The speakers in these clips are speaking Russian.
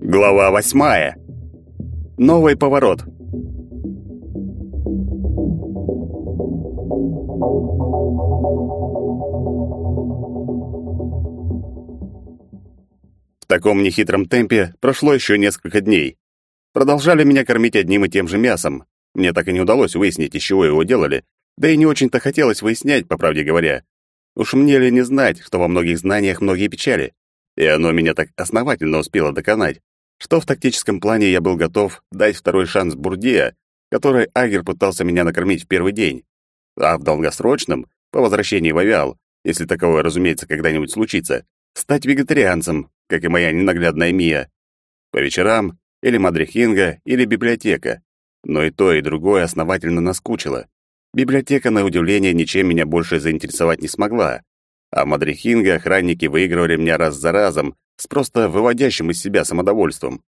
Глава восьмая. Новый поворот. В таком нехитром темпе прошло еще несколько дней. Продолжали меня кормить одним и тем же мясом. Мне так и не удалось выяснить, из чего его делали, да и не очень-то хотелось выяснять, по правде говоря. Уж мне ли не знать, что во многих знаниях многие печали. И оно меня так основательно успело доконать что в тактическом плане я был готов дать второй шанс Бурдея, который Агер пытался меня накормить в первый день. А в долгосрочном, по возвращении в Авиал, если таковое, разумеется, когда-нибудь случится, стать вегетарианцем, как и моя ненаглядная Мия. По вечерам или Мадрихинга, или библиотека. Но и то, и другое основательно наскучило. Библиотека, на удивление, ничем меня больше заинтересовать не смогла. А Мадрихинга охранники выигрывали меня раз за разом, с просто выводящим из себя самодовольством.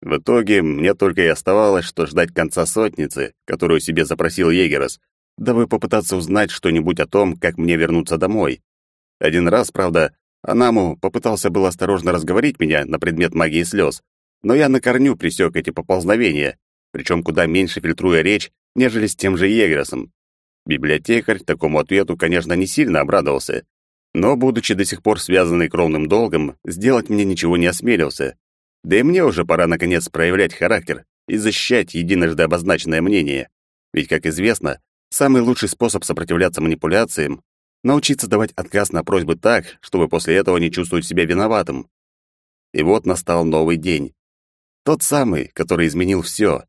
В итоге мне только и оставалось, что ждать конца сотницы, которую себе запросил Егерос, дабы попытаться узнать что-нибудь о том, как мне вернуться домой. Один раз, правда, Анаму попытался было осторожно разговорить меня на предмет магии слез, но я на корню пресек эти поползновения, причем куда меньше фильтруя речь, нежели с тем же Егеросом. Библиотекарь такому ответу, конечно, не сильно обрадовался, но, будучи до сих пор связанный кровным долгом, сделать мне ничего не осмелился. Да и мне уже пора, наконец, проявлять характер и защищать единожды обозначенное мнение. Ведь, как известно, самый лучший способ сопротивляться манипуляциям — научиться давать отказ на просьбы так, чтобы после этого не чувствовать себя виноватым. И вот настал новый день. Тот самый, который изменил все.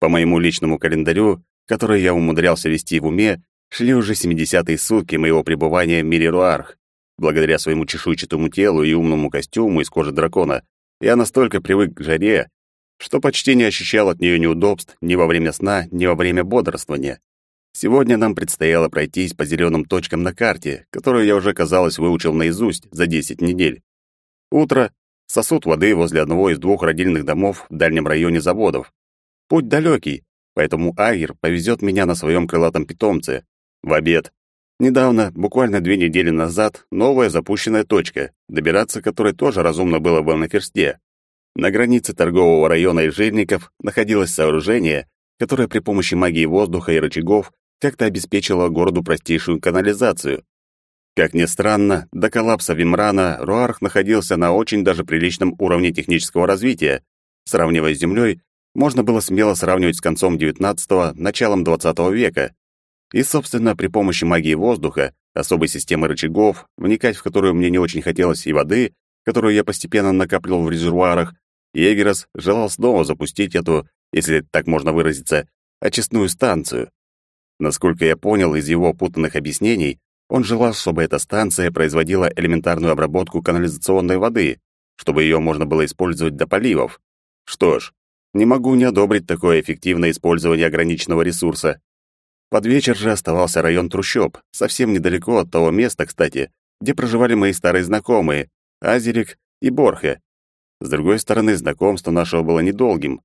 По моему личному календарю, который я умудрялся вести в уме, шли уже 70-е сутки моего пребывания в мире Руарх. Благодаря своему чешуйчатому телу и умному костюму из кожи дракона, я настолько привык к жаре, что почти не ощущал от нее неудобств ни во время сна, ни во время бодрствования. Сегодня нам предстояло пройтись по зеленым точкам на карте, которую я уже, казалось, выучил наизусть за 10 недель. Утро, сосуд воды возле одного из двух родильных домов в дальнем районе заводов. Путь далекий, поэтому Агир повезет меня на своем крылатом питомце. В обед Недавно, буквально две недели назад, новая запущенная точка, добираться которой тоже разумно было бы на ферсте. На границе торгового района и жирников находилось сооружение, которое при помощи магии воздуха и рычагов как-то обеспечило городу простейшую канализацию. Как ни странно, до коллапса Вимрана Руарх находился на очень даже приличном уровне технического развития. Сравнивая с Землей, можно было смело сравнивать с концом XIX – началом XX века. И, собственно, при помощи магии воздуха, особой системы рычагов, вникать в которую мне не очень хотелось, и воды, которую я постепенно накапливал в резервуарах, Егерос желал снова запустить эту, если так можно выразиться, очистную станцию. Насколько я понял из его путанных объяснений, он желал, чтобы эта станция производила элементарную обработку канализационной воды, чтобы ее можно было использовать для поливов. Что ж, не могу не одобрить такое эффективное использование ограниченного ресурса. Под вечер же оставался район трущоб, совсем недалеко от того места, кстати, где проживали мои старые знакомые, Азерик и Борхе. С другой стороны, знакомство нашего было недолгим.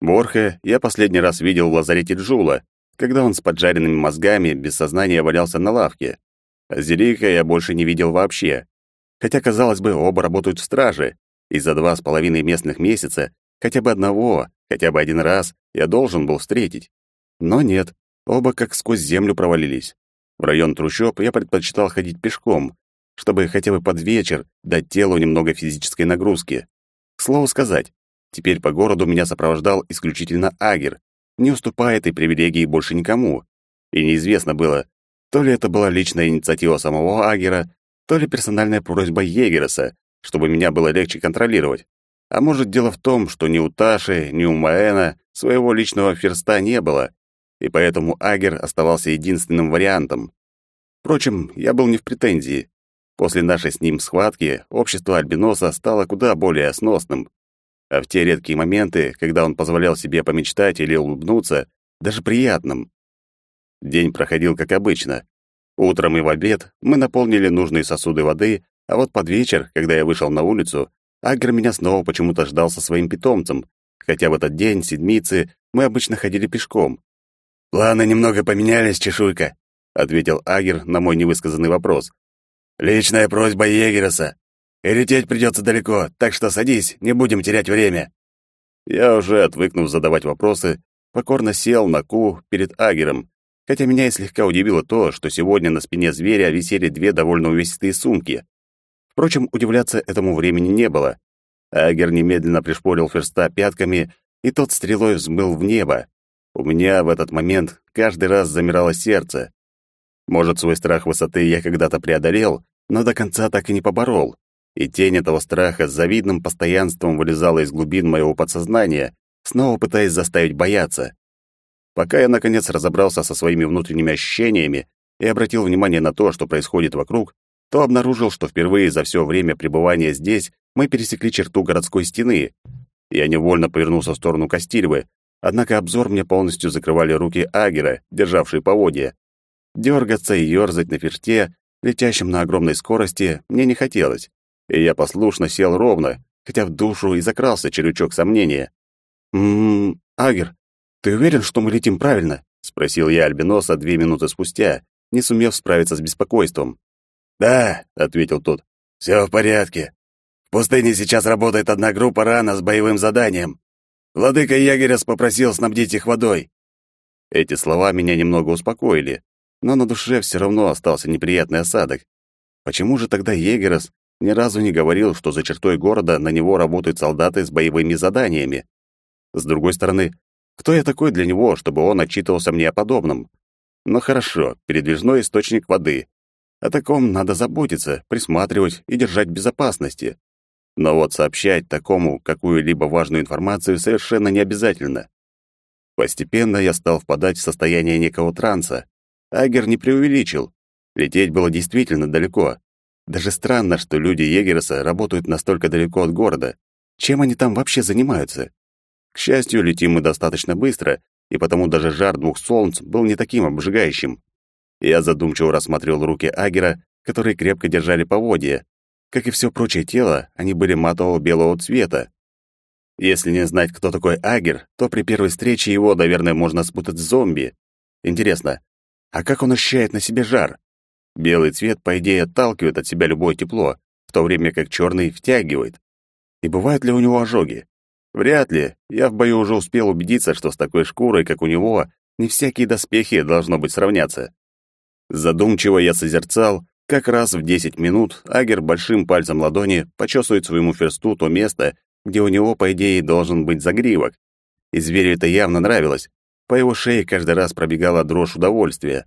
Борхе я последний раз видел в лазарете Джула, когда он с поджаренными мозгами без сознания валялся на лавке. Азерика я больше не видел вообще. Хотя, казалось бы, оба работают в страже, и за два с половиной местных месяца хотя бы одного, хотя бы один раз я должен был встретить. Но нет, Оба как сквозь землю провалились. В район трущоб я предпочитал ходить пешком, чтобы хотя бы под вечер дать телу немного физической нагрузки. К слову сказать, теперь по городу меня сопровождал исключительно Агер, не уступая этой привилегии больше никому. И неизвестно было, то ли это была личная инициатива самого Агера, то ли персональная просьба Егереса, чтобы меня было легче контролировать. А может, дело в том, что ни у Таши, ни у Маэна своего личного ферста не было, и поэтому Агер оставался единственным вариантом. Впрочем, я был не в претензии. После нашей с ним схватки общество Альбиноса стало куда более сносным. А в те редкие моменты, когда он позволял себе помечтать или улыбнуться, даже приятным. День проходил как обычно. Утром и в обед мы наполнили нужные сосуды воды, а вот под вечер, когда я вышел на улицу, Агер меня снова почему-то ждал со своим питомцем, хотя в этот день, седмицы, мы обычно ходили пешком. «Планы немного поменялись, чешуйка», — ответил Агер на мой невысказанный вопрос. «Личная просьба Егереса. И лететь придется далеко, так что садись, не будем терять время». Я уже, отвыкнув задавать вопросы, покорно сел на ку перед Агером, хотя меня и слегка удивило то, что сегодня на спине зверя висели две довольно увесистые сумки. Впрочем, удивляться этому времени не было. Агер немедленно пришпорил Ферста пятками, и тот стрелой взмыл в небо. У меня в этот момент каждый раз замирало сердце. Может, свой страх высоты я когда-то преодолел, но до конца так и не поборол. И тень этого страха с завидным постоянством вылезала из глубин моего подсознания, снова пытаясь заставить бояться. Пока я, наконец, разобрался со своими внутренними ощущениями и обратил внимание на то, что происходит вокруг, то обнаружил, что впервые за все время пребывания здесь мы пересекли черту городской стены. Я невольно повернулся в сторону Костильвы, однако обзор мне полностью закрывали руки Агера, державшие поводья. Дергаться и ерзать на ферте, летящем на огромной скорости, мне не хотелось, и я послушно сел ровно, хотя в душу и закрался черючок сомнения. «М-м, Агер, ты уверен, что мы летим правильно?» — спросил я Альбиноса две минуты спустя, не сумев справиться с беспокойством. «Да», — ответил тот, — «все в порядке. В пустыне сейчас работает одна группа рана с боевым заданием. Владыка Ягерес попросил снабдить их водой». Эти слова меня немного успокоили, но на душе все равно остался неприятный осадок. Почему же тогда Егерес ни разу не говорил, что за чертой города на него работают солдаты с боевыми заданиями? С другой стороны, кто я такой для него, чтобы он отчитывался мне о подобном? Но хорошо, передвижной источник воды. О таком надо заботиться, присматривать и держать в безопасности. Но вот сообщать такому какую-либо важную информацию совершенно не обязательно. Постепенно я стал впадать в состояние некого транса. Агер не преувеличил. Лететь было действительно далеко. Даже странно, что люди Егереса работают настолько далеко от города. Чем они там вообще занимаются? К счастью, летим мы достаточно быстро, и потому даже жар двух солнц был не таким обжигающим. Я задумчиво рассматривал руки Агера, которые крепко держали поводья. Как и все прочее тело, они были матового белого цвета. Если не знать, кто такой Агер, то при первой встрече его, наверное, можно спутать с зомби. Интересно, а как он ощущает на себе жар? Белый цвет, по идее, отталкивает от себя любое тепло, в то время как черный втягивает. И бывают ли у него ожоги? Вряд ли. Я в бою уже успел убедиться, что с такой шкурой, как у него, не всякие доспехи должно быть сравняться. Задумчиво я созерцал, как раз в 10 минут Агер большим пальцем ладони почесывает своему ферсту то место, где у него, по идее, должен быть загривок. И зверю это явно нравилось. По его шее каждый раз пробегала дрожь удовольствия.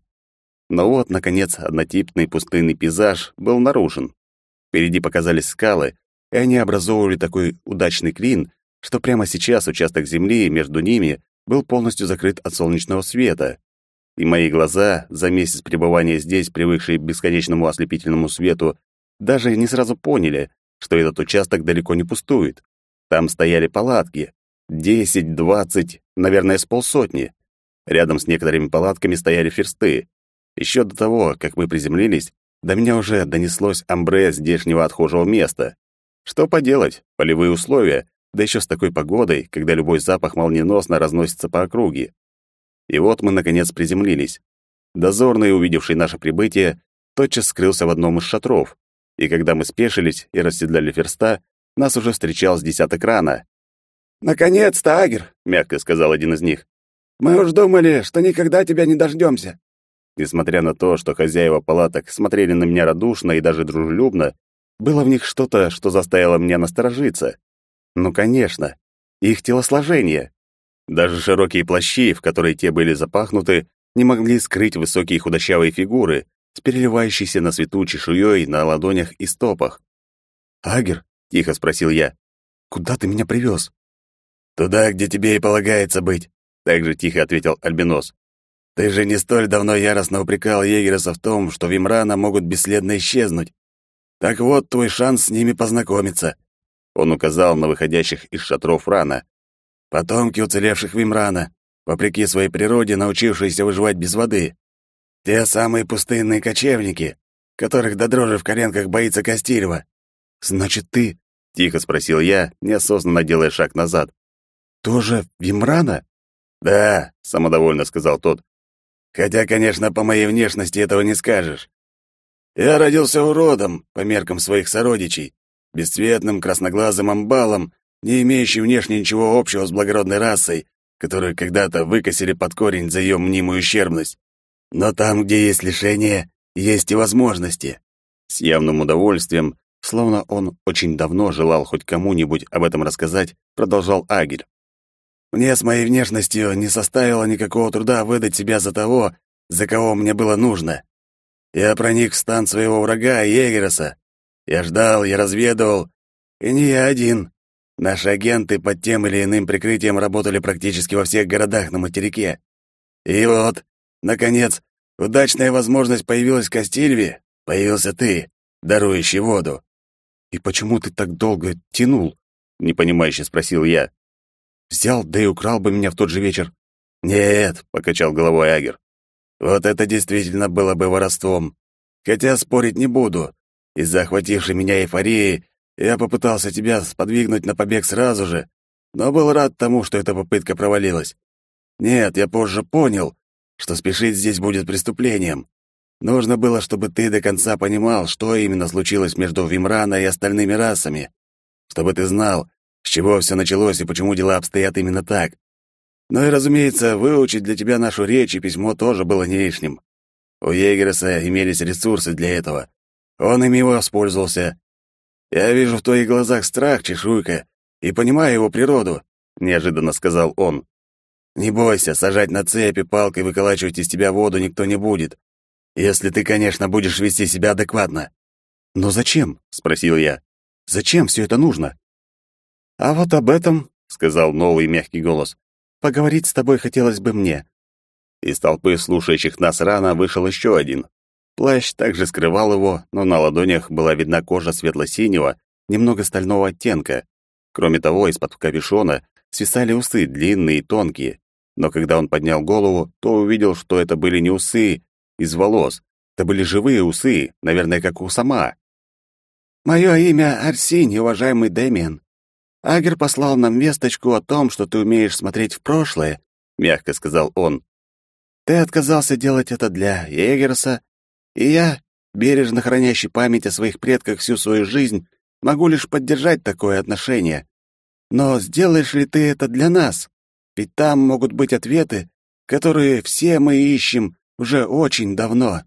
Но вот, наконец, однотипный пустынный пейзаж был нарушен. Впереди показались скалы, и они образовывали такой удачный клин, что прямо сейчас участок земли между ними был полностью закрыт от солнечного света и мои глаза, за месяц пребывания здесь, привыкшие к бесконечному ослепительному свету, даже не сразу поняли, что этот участок далеко не пустует. Там стояли палатки. Десять, двадцать, наверное, с полсотни. Рядом с некоторыми палатками стояли ферсты. Еще до того, как мы приземлились, до меня уже донеслось амбре здешнего отхожего места. Что поделать, полевые условия, да еще с такой погодой, когда любой запах молниеносно разносится по округе. И вот мы, наконец, приземлились. Дозорный, увидевший наше прибытие, тотчас скрылся в одном из шатров, и когда мы спешились и расседляли ферста, нас уже встречал с десяток рана. «Наконец-то, Агер!» — мягко сказал один из них. «Мы уж думали, что никогда тебя не дождемся». Несмотря на то, что хозяева палаток смотрели на меня радушно и даже дружелюбно, было в них что-то, что заставило меня насторожиться. Ну, конечно, их телосложение. Даже широкие плащи, в которые те были запахнуты, не могли скрыть высокие худощавые фигуры с переливающейся на свету чешуей на ладонях и стопах. «Агер?» — тихо спросил я. «Куда ты меня привез?» «Туда, где тебе и полагается быть», — также тихо ответил Альбинос. «Ты же не столь давно яростно упрекал егереса в том, что Вимрана могут бесследно исчезнуть. Так вот твой шанс с ними познакомиться». Он указал на выходящих из шатров рана. Потомки уцелевших Вимрана, вопреки своей природе, научившиеся выживать без воды. Те самые пустынные кочевники, которых до дрожи в коленках боится Костильва. «Значит, ты?» — тихо спросил я, неосознанно делая шаг назад. «Тоже Вимрана?» «Да», — самодовольно сказал тот, Хотя, конечно, по моей внешности этого не скажешь. Я родился уродом по меркам своих сородичей, бесцветным красноглазым амбалом, не имеющим внешне ничего общего с благородной расой, которую когда-то выкосили под корень за ее мнимую ущербность. Но там, где есть лишения, есть и возможности. С явным удовольствием, словно он очень давно желал хоть кому-нибудь об этом рассказать, продолжал Агель. Мне с моей внешностью не составило никакого труда выдать себя за того, за кого мне было нужно. Я проник в стан своего врага, Егереса. Я ждал, я разведывал. И не я один. Наши агенты под тем или иным прикрытием работали практически во всех городах на материке. И вот, наконец, удачная возможность появилась в Кастильве. Появился ты, дарующий воду. «И почему ты так долго тянул?» — непонимающе спросил я. «Взял, да и украл бы меня в тот же вечер». «Нет», — покачал головой Агер. Вот это действительно было бы воровством. Хотя спорить не буду. Из-за охватившей меня эйфории я попытался тебя сподвигнуть на побег сразу же, но был рад тому, что эта попытка провалилась. Нет, я позже понял, что спешить здесь будет преступлением. Нужно было, чтобы ты до конца понимал, что именно случилось между Вимрана и остальными расами. Чтобы ты знал, с чего все началось и почему дела обстоят именно так. Ну и, разумеется, выучить для тебя нашу речь и письмо тоже было не лишним. У Егереса имелись ресурсы для этого. Он ими воспользовался. Я вижу в твоих глазах страх, чешуйка, и понимаю его природу, — неожиданно сказал он. Не бойся, сажать на цепи палкой выколачивать из тебя воду никто не будет. Если ты, конечно, будешь вести себя адекватно. Но зачем? — спросил я. Зачем все это нужно? А вот об этом, — сказал новый мягкий голос, Поговорить с тобой хотелось бы мне». Из толпы слушающих нас рано вышел еще один. Плащ также скрывал его, но на ладонях была видна кожа светло-синего, немного стального оттенка. Кроме того, из-под капюшона свисали усы, длинные и тонкие. Но когда он поднял голову, то увидел, что это были не усы из волос. Это были живые усы, наверное, как у сама. «Мое имя Арсений, уважаемый Дэмиан. Агер послал нам весточку о том, что ты умеешь смотреть в прошлое, мягко сказал он. Ты отказался делать это для Егерса, и я, бережно хранящий память о своих предках всю свою жизнь, могу лишь поддержать такое отношение. Но сделаешь ли ты это для нас? Ведь там могут быть ответы, которые все мы ищем уже очень давно.